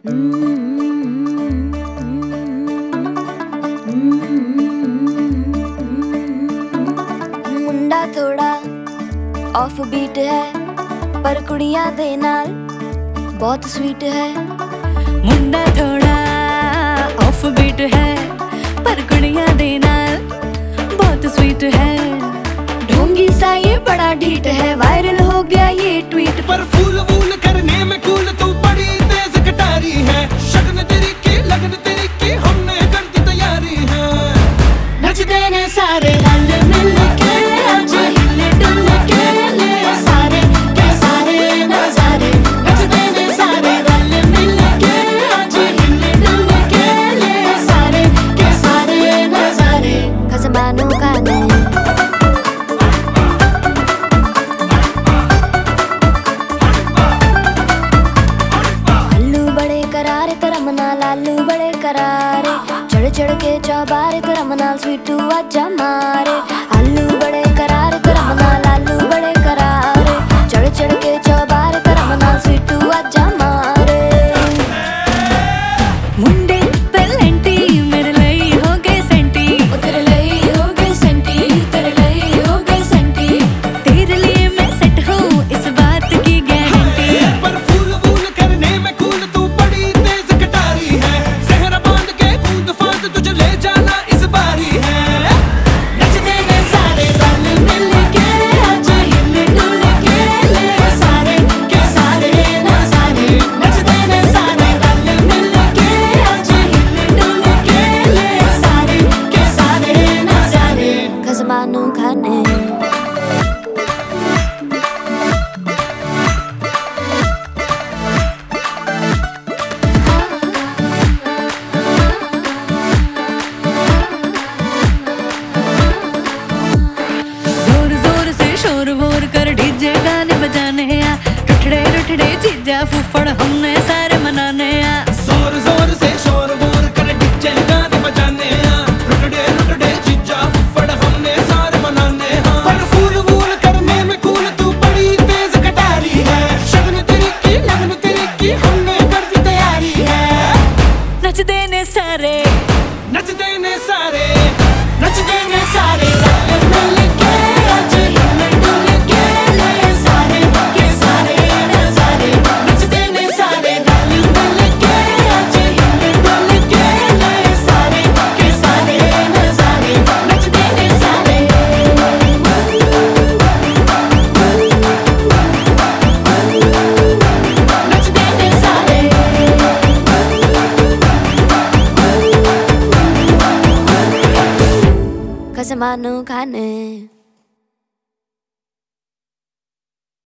मुंडा थोड़ा of beat है पर कुड़िया दे नाल बहुत स्वीट है मुंडा थोड़ा ऑफ़ बीट है पर कुड़िया दे नाल बहुत स्वीट है ढोंगी सा ये बड़ा डीट है वायरल हो गया ये ट्वीट पर फूल वो ਚੜ ਚੜ ਕੇ ਚਾ ਬਾਰ ਕਰਮ ਨਾਲ ਸਵੀਟੂ ਆਜਾ ਮਾਰੇ। ਆਲੂ ਬੜੇ ਕਰਾਰ ਕਰਮ ਨਾਲ 만우 가네 ज़ोर ज़ोर से शोर कर डीजे गाने बजाने रुठड़े रुठड़े चीजा फूफा estaré. Cause I'm a new manong kanin.